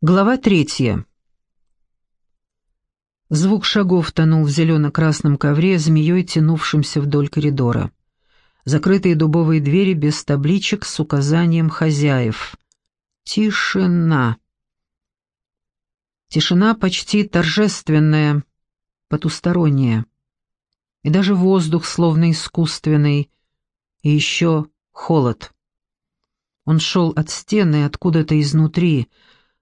Глава третья. Звук шагов тонул в зелено-красном ковре, змеей тянувшимся вдоль коридора. Закрытые дубовые двери без табличек с указанием хозяев. Тишина. Тишина почти торжественная, потусторонняя. И даже воздух словно искусственный. И еще холод. Он шел от стены откуда-то изнутри,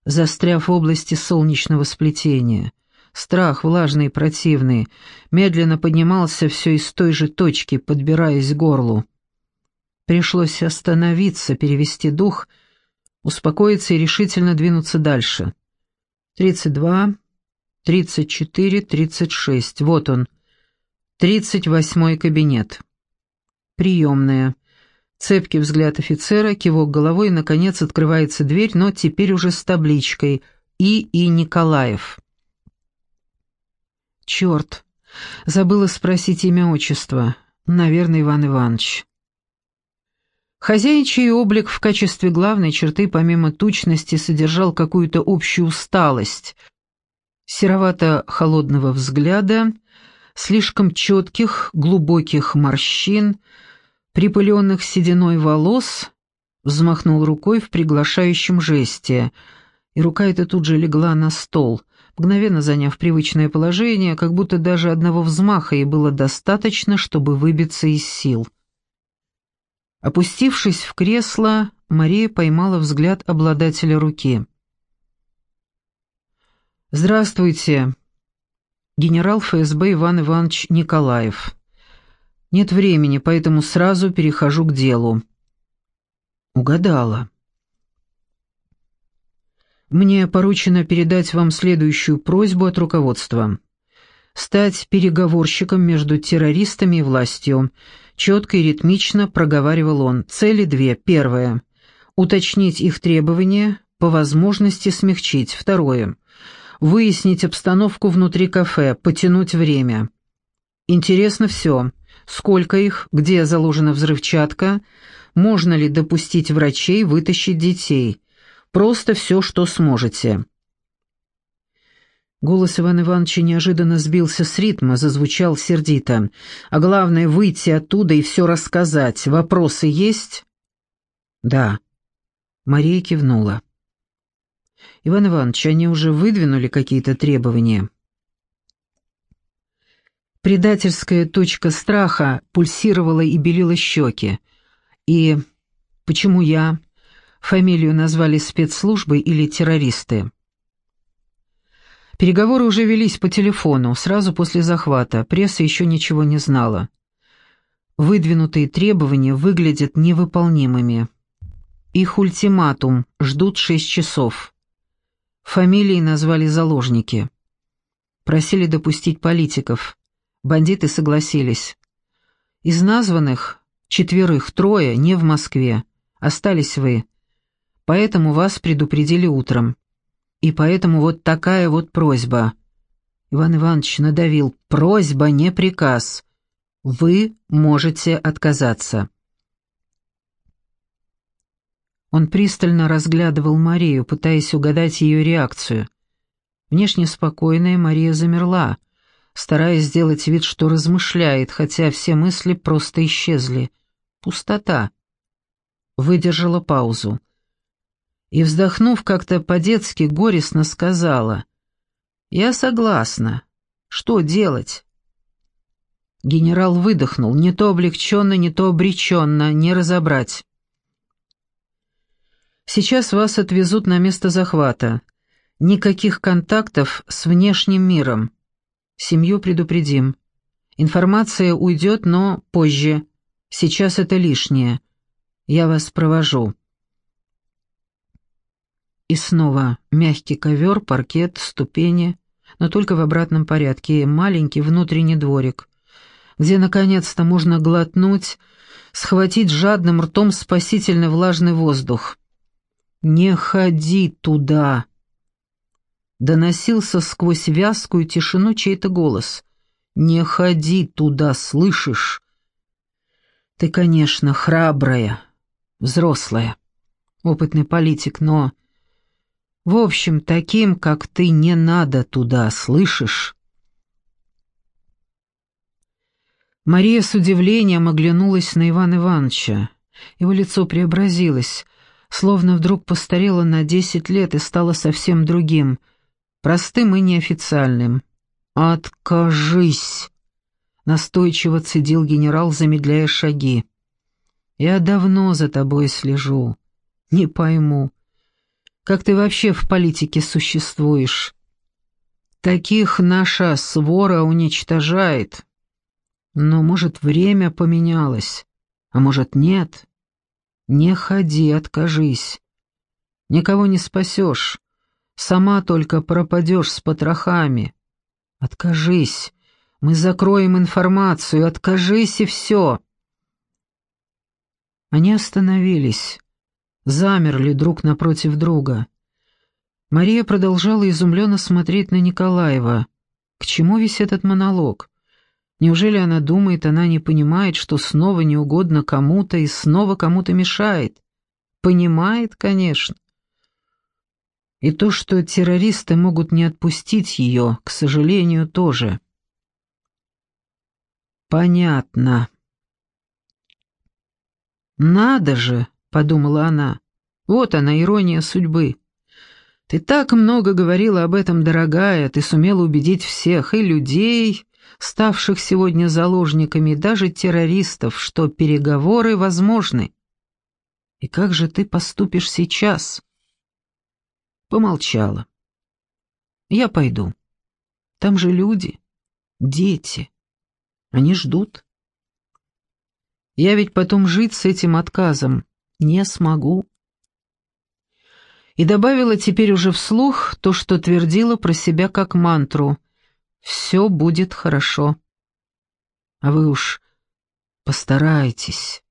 застряв в области солнечного сплетения. Страх, влажный и противный, медленно поднимался все из той же точки, подбираясь к горлу. Пришлось остановиться, перевести дух, успокоиться и решительно двинуться дальше. Тридцать два, тридцать четыре, тридцать шесть. Вот он. Тридцать восьмой кабинет. Приемная. Цепкий взгляд офицера, кивок головой, и, наконец, открывается дверь, но теперь уже с табличкой «И. И. Николаев». «Черт! Забыла спросить имя отчества. Наверное, Иван Иванович». Хозяйчий облик в качестве главной черты, помимо тучности, содержал какую-то общую усталость, серовато-холодного взгляда, слишком четких, глубоких морщин — припыленных сединой волос, взмахнул рукой в приглашающем жесте, и рука эта тут же легла на стол, мгновенно заняв привычное положение, как будто даже одного взмаха ей было достаточно, чтобы выбиться из сил. Опустившись в кресло, Мария поймала взгляд обладателя руки. «Здравствуйте, генерал ФСБ Иван Иванович Николаев». Нет времени, поэтому сразу перехожу к делу. Угадала. Мне поручено передать вам следующую просьбу от руководства. Стать переговорщиком между террористами и властью. Четко и ритмично проговаривал он. Цели две. Первое. Уточнить их требования, по возможности смягчить. Второе. Выяснить обстановку внутри кафе, потянуть время. Интересно все сколько их, где заложена взрывчатка, можно ли допустить врачей вытащить детей. Просто все, что сможете». Голос Ивана Ивановича неожиданно сбился с ритма, зазвучал сердито. «А главное, выйти оттуда и все рассказать. Вопросы есть?» «Да». Мария кивнула. «Иван Иванович, они уже выдвинули какие-то требования?» Предательская точка страха пульсировала и белила щеки. И почему я? Фамилию назвали спецслужбой или террористы? Переговоры уже велись по телефону, сразу после захвата, пресса еще ничего не знала. Выдвинутые требования выглядят невыполнимыми. Их ультиматум ждут шесть часов. Фамилии назвали заложники. Просили допустить политиков. Бандиты согласились. Из названных четверых трое не в Москве. Остались вы. Поэтому вас предупредили утром. И поэтому вот такая вот просьба. Иван Иванович надавил. Просьба, не приказ. Вы можете отказаться. Он пристально разглядывал Марию, пытаясь угадать ее реакцию. Внешне спокойная Мария замерла, стараясь сделать вид, что размышляет, хотя все мысли просто исчезли. Пустота. Выдержала паузу. И, вздохнув как-то по-детски, горестно сказала. «Я согласна. Что делать?» Генерал выдохнул, не то облегченно, не то обреченно, не разобрать. «Сейчас вас отвезут на место захвата. Никаких контактов с внешним миром. Семью предупредим. Информация уйдет, но позже. Сейчас это лишнее. Я вас провожу». И снова мягкий ковер, паркет, ступени, но только в обратном порядке, маленький внутренний дворик, где наконец-то можно глотнуть, схватить жадным ртом спасительный влажный воздух. «Не ходи туда!» Доносился сквозь вязкую тишину чей-то голос. «Не ходи туда, слышишь?» «Ты, конечно, храбрая, взрослая, опытный политик, но В общем, таким, как ты, не надо туда, слышишь?» Мария с удивлением оглянулась на Ивана Ивановича. Его лицо преобразилось, словно вдруг постарело на десять лет и стало совсем другим, простым и неофициальным. «Откажись!» — настойчиво цедил генерал, замедляя шаги. «Я давно за тобой слежу. Не пойму, как ты вообще в политике существуешь? Таких наша свора уничтожает. Но, может, время поменялось, а может, нет. Не ходи, откажись. Никого не спасешь. Сама только пропадешь с потрохами. Откажись. Мы закроем информацию. Откажись и все. Они остановились замерли друг напротив друга. Мария продолжала изумленно смотреть на Николаева. К чему весь этот монолог? Неужели она думает, она не понимает, что снова не угодно кому-то и снова кому-то мешает? Понимает, конечно. И то, что террористы могут не отпустить ее, к сожалению, тоже. Понятно. Надо же, подумала она. Вот она, ирония судьбы. Ты так много говорила об этом, дорогая, ты сумела убедить всех, и людей, ставших сегодня заложниками, и даже террористов, что переговоры возможны. И как же ты поступишь сейчас? Помолчала. Я пойду. Там же люди, дети. Они ждут. Я ведь потом жить с этим отказом не смогу. И добавила теперь уже вслух то, что твердила про себя как мантру. «Все будет хорошо». А вы уж постарайтесь.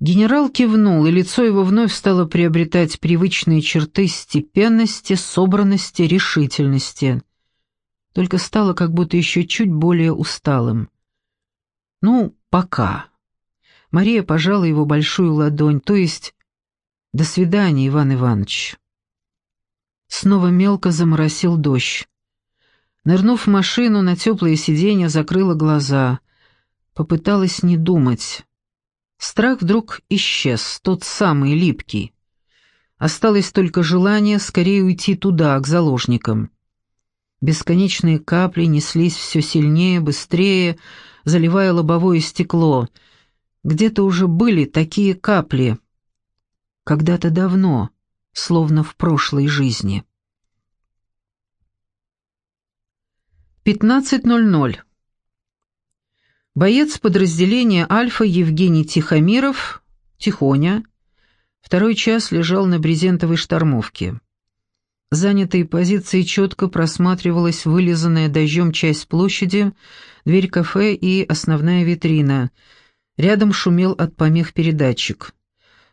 Генерал кивнул, и лицо его вновь стало приобретать привычные черты степенности, собранности, решительности. Только стало как будто еще чуть более усталым. «Ну, пока». Мария пожала его большую ладонь, то есть «До свидания, Иван Иванович». Снова мелко заморосил дождь. Нырнув в машину, на теплое сиденье закрыла глаза. Попыталась не думать. Страх вдруг исчез, тот самый липкий. Осталось только желание скорее уйти туда, к заложникам. Бесконечные капли неслись все сильнее, быстрее, заливая лобовое стекло — где-то уже были такие капли. Когда-то давно, словно в прошлой жизни. 15.00. Боец подразделения «Альфа» Евгений Тихомиров, Тихоня, второй час лежал на брезентовой штормовке. Занятой позиции четко просматривалась вылизанная дождем часть площади, дверь кафе и основная витрина — Рядом шумел от помех передатчик.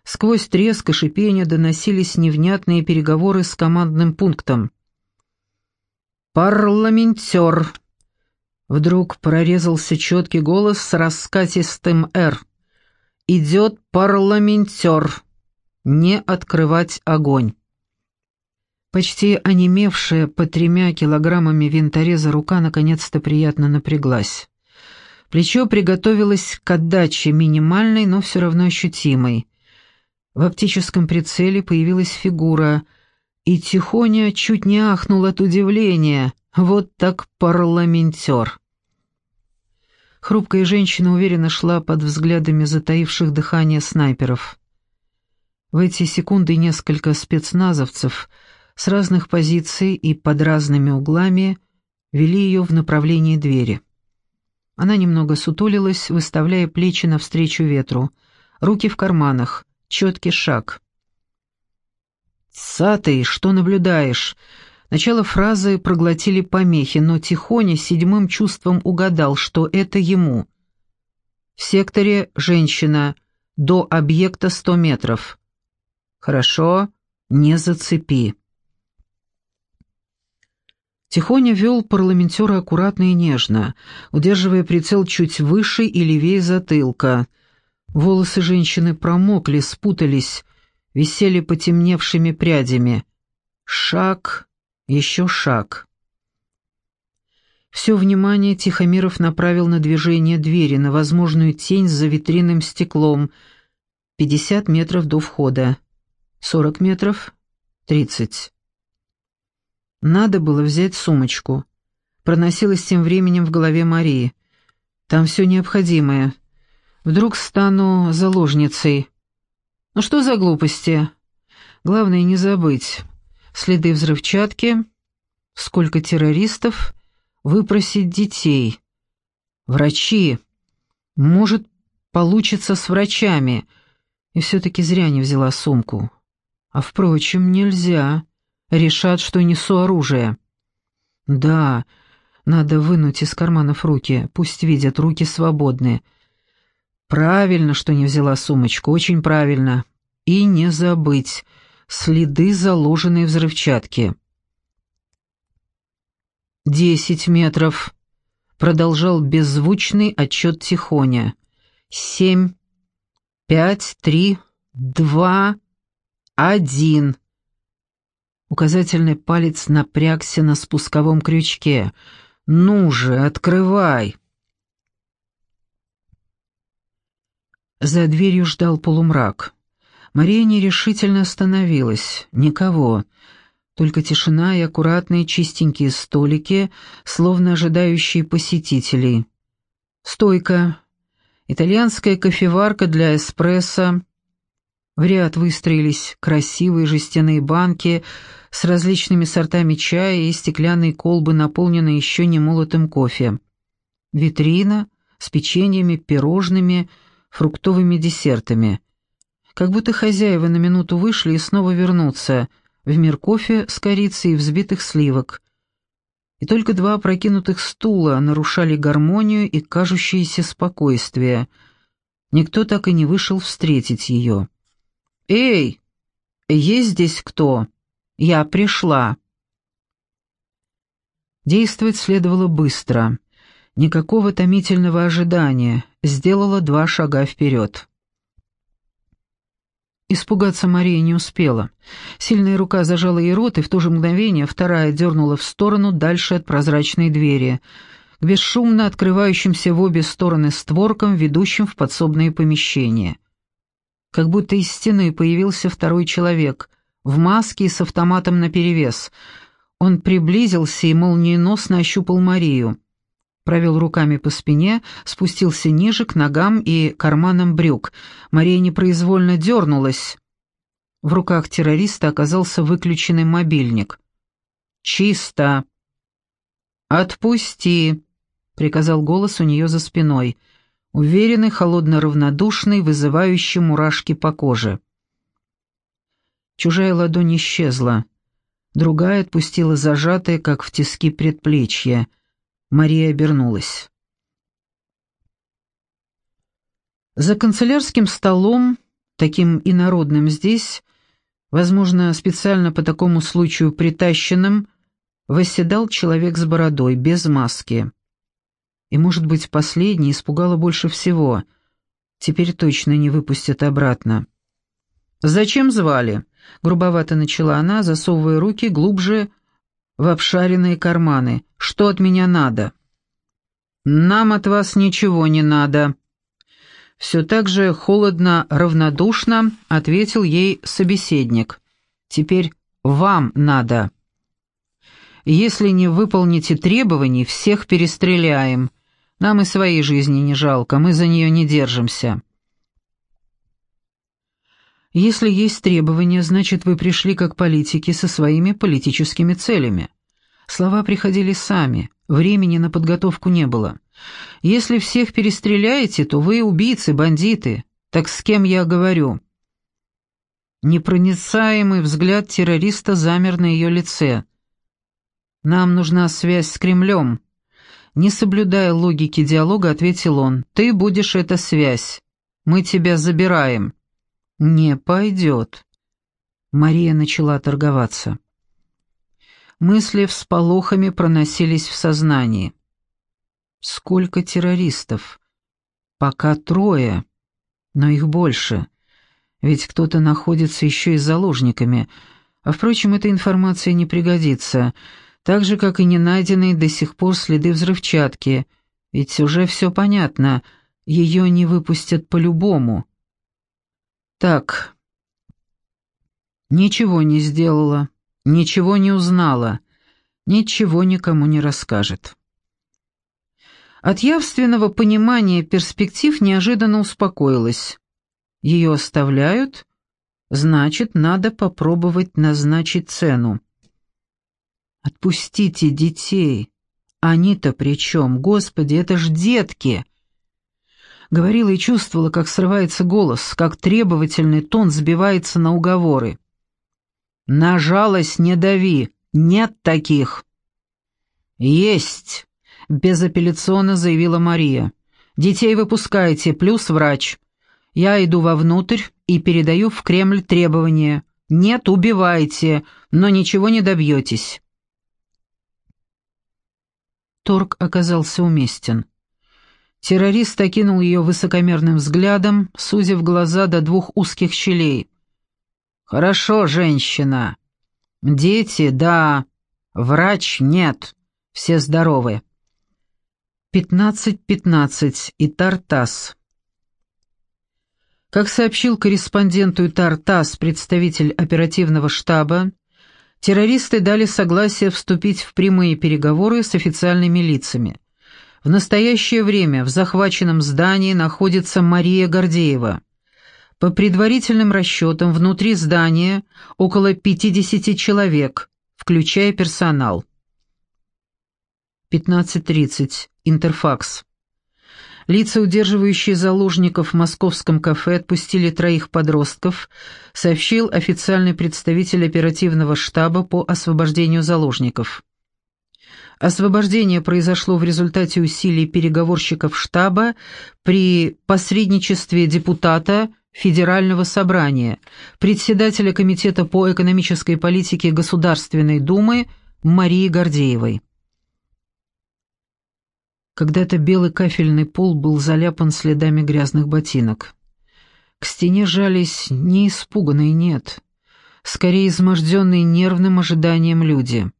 Сквозь треск и шипение доносились невнятные переговоры с командным пунктом. «Парламентер!» Вдруг прорезался четкий голос с раскатистым «Р». «Идет парламентер! Не открывать огонь!» Почти онемевшая по тремя килограммами винтореза рука наконец-то приятно напряглась. Плечо приготовилось к отдаче минимальной, но все равно ощутимой. В оптическом прицеле появилась фигура, и Тихоня чуть не ахнул от удивления. Вот так парламентер. Хрупкая женщина уверенно шла под взглядами затаивших дыхание снайперов. В эти секунды несколько спецназовцев с разных позиций и под разными углами вели ее в направлении двери. Она немного сутулилась, выставляя плечи навстречу ветру. Руки в карманах, четкий шаг. «Сатый, что наблюдаешь?» Начало фразы проглотили помехи, но Тихоня седьмым чувством угадал, что это ему. В секторе женщина, до объекта сто метров. «Хорошо, не зацепи». Тихоня вел парламентера аккуратно и нежно, удерживая прицел чуть выше и левее затылка. Волосы женщины промокли, спутались. висели потемневшими прядями. Шаг, еще шаг. Все внимание Тихомиров направил на движение двери, на возможную тень за витринным стеклом. Пятьдесят метров до входа. Сорок метров. Тридцать. Надо было взять сумочку. Проносилась тем временем в голове Марии. Там все необходимое. Вдруг стану заложницей. Ну что за глупости? Главное не забыть. Следы взрывчатки, сколько террористов, выпросить детей. Врачи. Может, получится с врачами. И все-таки зря не взяла сумку. А, впрочем, нельзя. Решат, что несу оружие. Да, надо вынуть из карманов руки, пусть видят, руки свободны. Правильно, что не взяла сумочку, очень правильно. И не забыть, следы заложенной взрывчатки. «Десять метров», — продолжал беззвучный отчет Тихоня. «Семь, пять, три, два, один». Указательный палец напрягся на спусковом крючке. «Ну же, открывай!» За дверью ждал полумрак. Мария нерешительно остановилась. Никого. Только тишина и аккуратные чистенькие столики, словно ожидающие посетителей. Стойка. Итальянская кофеварка для эспрессо. В ряд выстроились красивые жестяные банки с различными сортами чая и стеклянные колбы, наполненные еще не молотым кофе. Витрина с печеньями, пирожными, фруктовыми десертами. Как будто хозяева на минуту вышли и снова вернутся в мир кофе с корицей и взбитых сливок. И только два опрокинутых стула нарушали гармонию и кажущееся спокойствие. Никто так и не вышел встретить ее. «Эй, есть здесь кто? Я пришла». Действовать следовало быстро. Никакого томительного ожидания. Сделала два шага вперед. Испугаться Мария не успела. Сильная рука зажала ей рот, и в то же мгновение вторая дернула в сторону дальше от прозрачной двери, к бесшумно открывающимся в обе стороны створкам, ведущим в подсобные помещения. Как будто из стены появился второй человек, в маске и с автоматом наперевес. Он приблизился и молниеносно ощупал Марию провел руками по спине, спустился ниже, к ногам и карманам брюк. Мария непроизвольно дернулась. В руках террориста оказался выключенный мобильник. «Чисто!» «Отпусти!» — приказал голос у нее за спиной. Уверенный, холодно-равнодушный, вызывающий мурашки по коже. Чужая ладонь исчезла. Другая отпустила зажатое, как в тиски предплечье. Мария обернулась. За канцелярским столом, таким инородным здесь, возможно, специально по такому случаю притащенным, восседал человек с бородой, без маски. И, может быть, последний испугало больше всего. Теперь точно не выпустят обратно. «Зачем звали?» — грубовато начала она, засовывая руки глубже в обшаренные карманы. «Что от меня надо?» «Нам от вас ничего не надо». Все так же холодно, равнодушно ответил ей собеседник. «Теперь вам надо. Если не выполните требований, всех перестреляем. Нам и своей жизни не жалко, мы за нее не держимся». Если есть требования, значит, вы пришли как политики со своими политическими целями. Слова приходили сами, времени на подготовку не было. Если всех перестреляете, то вы убийцы, бандиты. Так с кем я говорю?» Непроницаемый взгляд террориста замер на ее лице. «Нам нужна связь с Кремлем». Не соблюдая логики диалога, ответил он. «Ты будешь эта связь. Мы тебя забираем». «Не пойдет». Мария начала торговаться. Мысли всполохами проносились в сознании. «Сколько террористов? Пока трое, но их больше. Ведь кто-то находится еще и заложниками. А, впрочем, эта информация не пригодится, так же, как и не найденные до сих пор следы взрывчатки. Ведь уже все понятно, ее не выпустят по-любому. Так, ничего не сделала, ничего не узнала, ничего никому не расскажет. От явственного понимания перспектив неожиданно успокоилась. Ее оставляют, значит, надо попробовать назначить цену. «Отпустите детей! Они-то при чем? Господи, это ж детки!» Говорила и чувствовала, как срывается голос, как требовательный тон сбивается на уговоры. «На жалость не дави, нет таких!» «Есть!» — безапелляционно заявила Мария. «Детей выпускайте, плюс врач. Я иду вовнутрь и передаю в Кремль требования. Нет, убивайте, но ничего не добьетесь». Торг оказался уместен. Террорист окинул ее высокомерным взглядом, сузив глаза до двух узких щелей. «Хорошо, женщина. Дети, да. Врач, нет. Все здоровы». «Пятнадцать-пятнадцать. И Тартас». Как сообщил корреспонденту Тартас представитель оперативного штаба, террористы дали согласие вступить в прямые переговоры с официальными лицами. В настоящее время в захваченном здании находится Мария Гордеева. По предварительным расчетам, внутри здания около 50 человек, включая персонал. 15.30. Интерфакс. Лица, удерживающие заложников в московском кафе, отпустили троих подростков, сообщил официальный представитель оперативного штаба по освобождению заложников. Освобождение произошло в результате усилий переговорщиков штаба при посредничестве депутата Федерального собрания, председателя Комитета по экономической политике Государственной Думы Марии Гордеевой. Когда-то белый кафельный пол был заляпан следами грязных ботинок. К стене жались не испуганные, нет, скорее изможденные нервным ожиданием люди.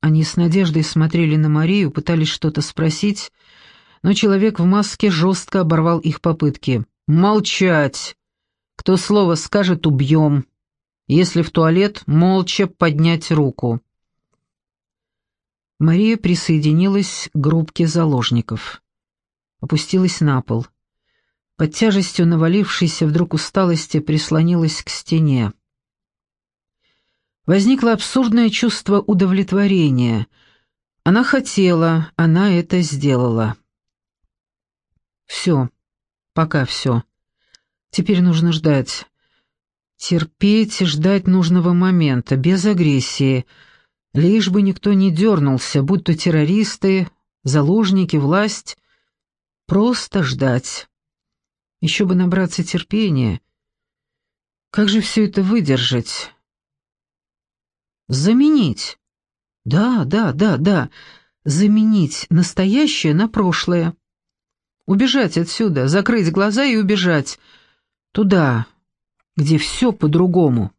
Они с надеждой смотрели на Марию, пытались что-то спросить, но человек в маске жестко оборвал их попытки. «Молчать! Кто слово скажет, убьем. Если в туалет, молча поднять руку». Мария присоединилась к группке заложников. Опустилась на пол. Под тяжестью навалившейся вдруг усталости прислонилась к стене. Возникло абсурдное чувство удовлетворения. Она хотела, она это сделала. Все, пока все. Теперь нужно ждать. Терпеть и ждать нужного момента, без агрессии — Лишь бы никто не дернулся, будь то террористы, заложники, власть. Просто ждать. Еще бы набраться терпения. Как же все это выдержать? Заменить. Да, да, да, да. Заменить настоящее на прошлое. Убежать отсюда, закрыть глаза и убежать. Туда, где все по-другому.